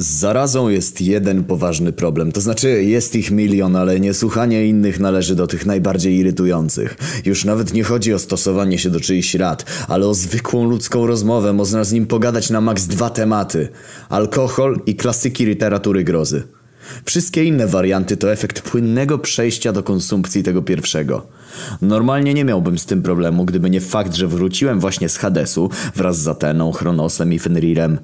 Z zarazą jest jeden poważny problem, to znaczy jest ich milion, ale niesłuchanie innych należy do tych najbardziej irytujących. Już nawet nie chodzi o stosowanie się do czyichś rad, ale o zwykłą ludzką rozmowę, można z nim pogadać na maks dwa tematy. Alkohol i klasyki literatury grozy. Wszystkie inne warianty to efekt płynnego przejścia do konsumpcji tego pierwszego. Normalnie nie miałbym z tym problemu, gdyby nie fakt, że wróciłem właśnie z Hadesu wraz z Ateną, Chronosem i Fenrirem.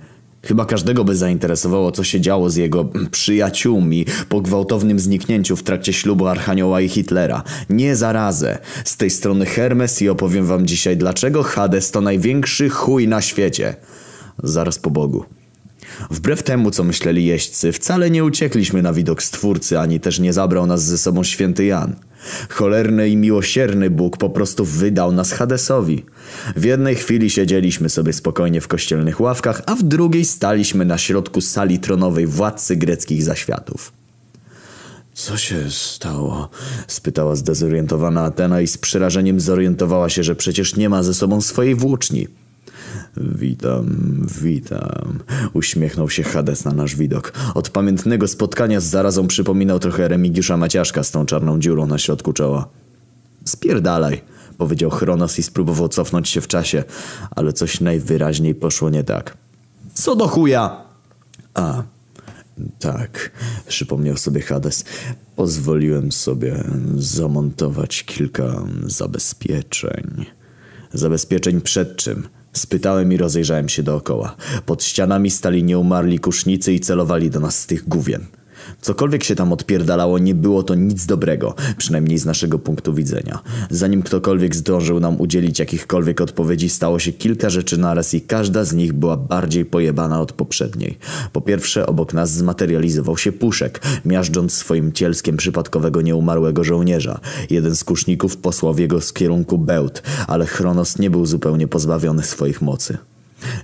Chyba każdego by zainteresowało, co się działo z jego przyjaciółmi po gwałtownym zniknięciu w trakcie ślubu Archanioła i Hitlera. Nie zarazę. Z tej strony Hermes i opowiem wam dzisiaj, dlaczego Hades to największy chuj na świecie. Zaraz po Bogu. Wbrew temu, co myśleli jeźdźcy, wcale nie uciekliśmy na widok Stwórcy, ani też nie zabrał nas ze sobą święty Jan. Cholerny i miłosierny Bóg po prostu wydał nas Hadesowi. W jednej chwili siedzieliśmy sobie spokojnie w kościelnych ławkach, a w drugiej staliśmy na środku sali tronowej władcy greckich zaświatów. Co się stało? spytała zdezorientowana Atena i z przerażeniem zorientowała się, że przecież nie ma ze sobą swojej włóczni. Witam, witam. Uśmiechnął się Hades na nasz widok. Od pamiętnego spotkania z zarazą przypominał trochę Remigiusza Maciaszka z tą czarną dziurą na środku czoła. Spierdalaj, powiedział Chronos i spróbował cofnąć się w czasie, ale coś najwyraźniej poszło nie tak. Co do chuja! A, tak, przypomniał sobie Hades. Pozwoliłem sobie zamontować kilka zabezpieczeń. Zabezpieczeń przed czym? Spytałem i rozejrzałem się dookoła. Pod ścianami stali nieumarli kusznicy i celowali do nas z tych gówien. Cokolwiek się tam odpierdalało, nie było to nic dobrego, przynajmniej z naszego punktu widzenia. Zanim ktokolwiek zdążył nam udzielić jakichkolwiek odpowiedzi, stało się kilka rzeczy naraz i każda z nich była bardziej pojebana od poprzedniej. Po pierwsze, obok nas zmaterializował się puszek, miażdżąc swoim cielskiem przypadkowego nieumarłego żołnierza. Jeden z kuszników posłał w jego z kierunku bełt, ale Chronos nie był zupełnie pozbawiony swoich mocy.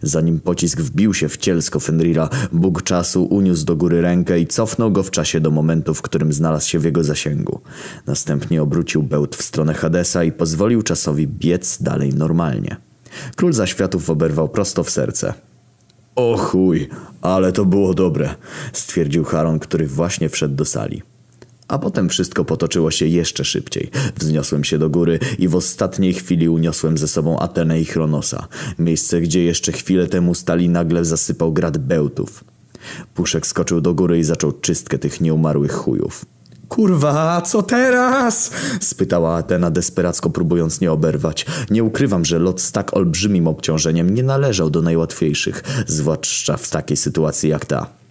Zanim pocisk wbił się w cielsko Fenrira, Bóg czasu uniósł do góry rękę i cofnął go w czasie do momentu, w którym znalazł się w jego zasięgu. Następnie obrócił bełt w stronę Hadesa i pozwolił czasowi biec dalej normalnie. Król zaświatów oberwał prosto w serce. O chuj, ale to było dobre, stwierdził Charon, który właśnie wszedł do sali. A potem wszystko potoczyło się jeszcze szybciej. Wzniosłem się do góry i w ostatniej chwili uniosłem ze sobą Atenę i Chronosa. Miejsce, gdzie jeszcze chwilę temu stali nagle zasypał grad bełtów. Puszek skoczył do góry i zaczął czystkę tych nieumarłych chujów. Kurwa, co teraz? spytała Atena desperacko próbując nie oberwać. Nie ukrywam, że lot z tak olbrzymim obciążeniem nie należał do najłatwiejszych, zwłaszcza w takiej sytuacji jak ta.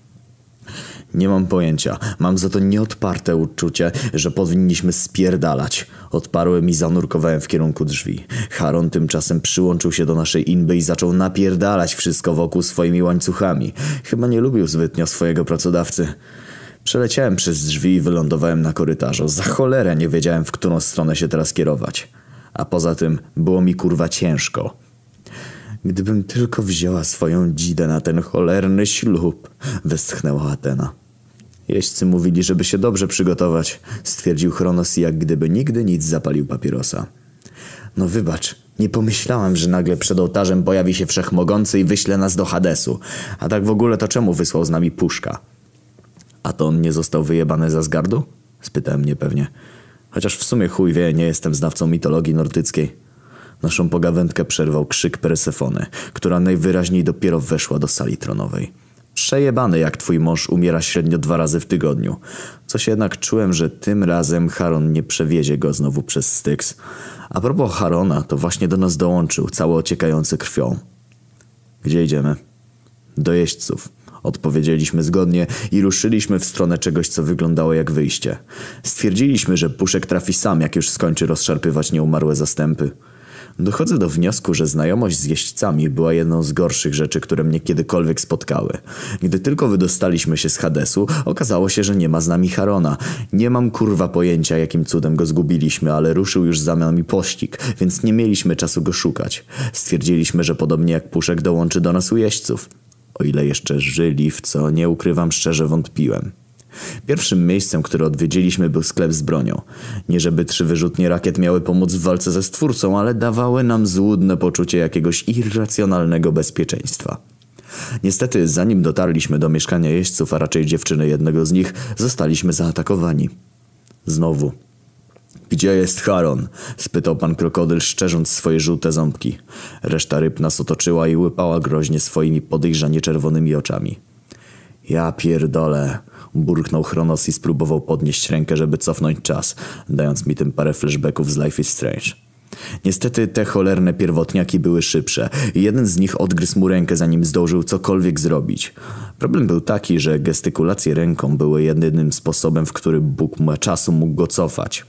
Nie mam pojęcia. Mam za to nieodparte uczucie, że powinniśmy spierdalać. Odparłem i zanurkowałem w kierunku drzwi. Charon tymczasem przyłączył się do naszej inby i zaczął napierdalać wszystko wokół swoimi łańcuchami. Chyba nie lubił zbytnio swojego pracodawcy. Przeleciałem przez drzwi i wylądowałem na korytarzu. Za cholerę nie wiedziałem, w którą stronę się teraz kierować. A poza tym było mi kurwa ciężko. Gdybym tylko wzięła swoją dzidę na ten cholerny ślub, westchnęła Atena. Jeźdźcy mówili, żeby się dobrze przygotować, stwierdził Chronos jak gdyby nigdy nic zapalił papierosa. No wybacz, nie pomyślałem, że nagle przed ołtarzem pojawi się wszechmogący i wyśle nas do Hadesu. A tak w ogóle to czemu wysłał z nami puszka? A to on nie został wyjebany za zgardu? Spytałem niepewnie. Chociaż w sumie chuj wie, nie jestem znawcą mitologii nordyckiej. Naszą pogawędkę przerwał krzyk Persefony, która najwyraźniej dopiero weszła do sali tronowej. Przejebany jak twój mąż umiera średnio dwa razy w tygodniu. Coś jednak czułem, że tym razem Haron nie przewiezie go znowu przez Styx. A propos Harona, to właśnie do nas dołączył, cały ociekający krwią. Gdzie idziemy? Do jeźdźców. Odpowiedzieliśmy zgodnie i ruszyliśmy w stronę czegoś, co wyglądało jak wyjście. Stwierdziliśmy, że Puszek trafi sam, jak już skończy rozszarpywać nieumarłe zastępy. Dochodzę do wniosku, że znajomość z jeźdźcami była jedną z gorszych rzeczy, które mnie kiedykolwiek spotkały. Gdy tylko wydostaliśmy się z Hadesu, okazało się, że nie ma z nami Harona. Nie mam kurwa pojęcia, jakim cudem go zgubiliśmy, ale ruszył już za nami pościg, więc nie mieliśmy czasu go szukać. Stwierdziliśmy, że podobnie jak Puszek dołączy do nas u jeźdźców. O ile jeszcze żyli, w co nie ukrywam szczerze wątpiłem. Pierwszym miejscem, które odwiedziliśmy był sklep z bronią. Nie żeby trzy wyrzutnie rakiet miały pomóc w walce ze stwórcą, ale dawały nam złudne poczucie jakiegoś irracjonalnego bezpieczeństwa. Niestety, zanim dotarliśmy do mieszkania jeźdźców, a raczej dziewczyny jednego z nich, zostaliśmy zaatakowani. Znowu. Gdzie jest Charon? spytał pan krokodyl, szczerząc swoje żółte ząbki. Reszta ryb nas otoczyła i łypała groźnie swoimi podejrzanie czerwonymi oczami. Ja pierdolę, burknął Chronos i spróbował podnieść rękę, żeby cofnąć czas, dając mi tym parę flashbacków z Life is Strange. Niestety te cholerne pierwotniaki były szybsze i jeden z nich odgryzł mu rękę zanim zdążył cokolwiek zrobić. Problem był taki, że gestykulacje ręką były jedynym sposobem, w który Bóg czasu mógł go cofać.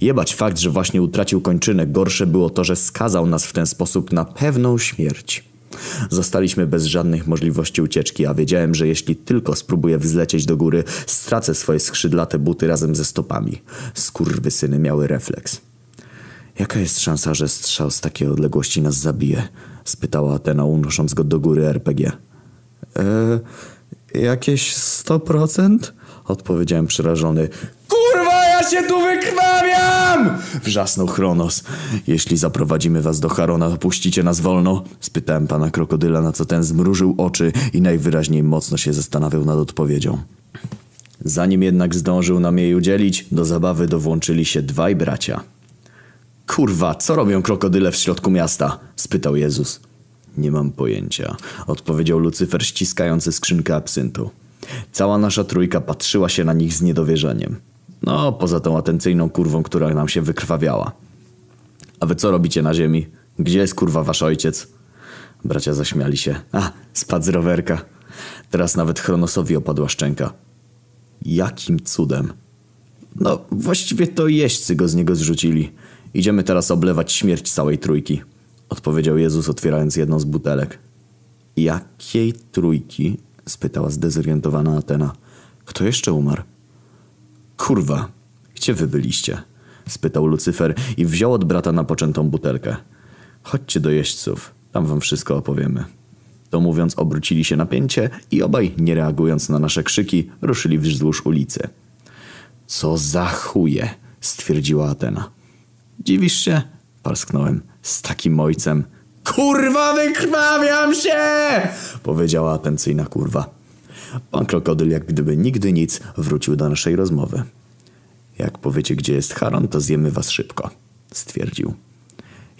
Jebać fakt, że właśnie utracił kończynę, gorsze było to, że skazał nas w ten sposób na pewną śmierć. Zostaliśmy bez żadnych możliwości ucieczki, a wiedziałem, że jeśli tylko spróbuję wzlecieć do góry, stracę swoje skrzydlate buty razem ze stopami. Skurwysyny miały refleks. Jaka jest szansa, że strzał z takiej odległości nas zabije? spytała Atena, unosząc go do góry RPG. Eee, jakieś 100%? Odpowiedziałem przerażony. Ja się tu wykrwawiam! Wrzasnął Chronos. Jeśli zaprowadzimy was do Harona, puścicie nas wolno? Spytałem pana krokodyla, na co ten zmrużył oczy i najwyraźniej mocno się zastanawiał nad odpowiedzią. Zanim jednak zdążył nam jej udzielić, do zabawy dowłączyli się dwaj bracia. Kurwa, co robią krokodyle w środku miasta? spytał Jezus. Nie mam pojęcia, odpowiedział Lucyfer ściskający skrzynkę absyntu. Cała nasza trójka patrzyła się na nich z niedowierzeniem. No, poza tą atencyjną kurwą, która nam się wykrwawiała. A wy co robicie na ziemi? Gdzie jest kurwa wasz ojciec? Bracia zaśmiali się. A, spadł z rowerka. Teraz nawet Chronosowi opadła szczęka. Jakim cudem? No, właściwie to jeźdźcy go z niego zrzucili. Idziemy teraz oblewać śmierć całej trójki. Odpowiedział Jezus, otwierając jedną z butelek. Jakiej trójki? spytała zdezorientowana Atena. Kto jeszcze umarł? Kurwa, gdzie wy byliście? spytał Lucyfer i wziął od brata napoczętą butelkę. Chodźcie do jeźdźców, tam wam wszystko opowiemy. To mówiąc, obrócili się na pięcie i obaj, nie reagując na nasze krzyki, ruszyli wzdłuż ulicy. Co za chuje, stwierdziła Atena. Dziwisz się? Parsknąłem. Z takim ojcem. Kurwa, wykrwawiam się! Powiedziała atencyjna kurwa. Pan krokodyl, jak gdyby nigdy nic, wrócił do naszej rozmowy. Jak powiecie, gdzie jest Haron, to zjemy was szybko, stwierdził.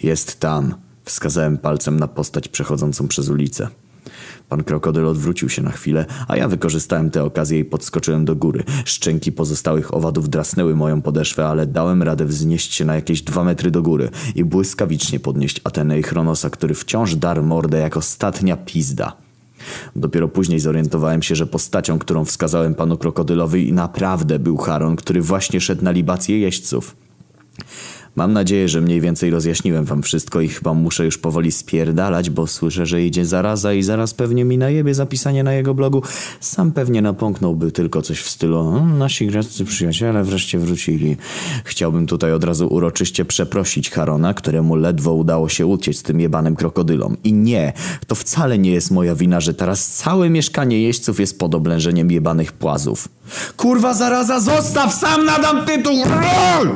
Jest tam, wskazałem palcem na postać przechodzącą przez ulicę. Pan krokodyl odwrócił się na chwilę, a ja wykorzystałem tę okazję i podskoczyłem do góry. Szczęki pozostałych owadów drasnęły moją podeszwę, ale dałem radę wznieść się na jakieś dwa metry do góry i błyskawicznie podnieść Atenę i Chronosa, który wciąż darł mordę jak ostatnia pizda. Dopiero później zorientowałem się, że postacią, którą wskazałem panu krokodylowi naprawdę był Charon, który właśnie szedł na libację jeźdźców. Mam nadzieję, że mniej więcej rozjaśniłem wam wszystko i chyba muszę już powoli spierdalać, bo słyszę, że idzie zaraza i zaraz pewnie mi najebie zapisanie na jego blogu. Sam pewnie napąknąłby tylko coś w stylu nasi greccy przyjaciele wreszcie wrócili. Chciałbym tutaj od razu uroczyście przeprosić Harona, któremu ledwo udało się uciec z tym jebanym krokodylom. I nie, to wcale nie jest moja wina, że teraz całe mieszkanie jeźdźców jest pod oblężeniem jebanych płazów. Kurwa zaraza, zostaw! Sam nadam tytuł! Roll!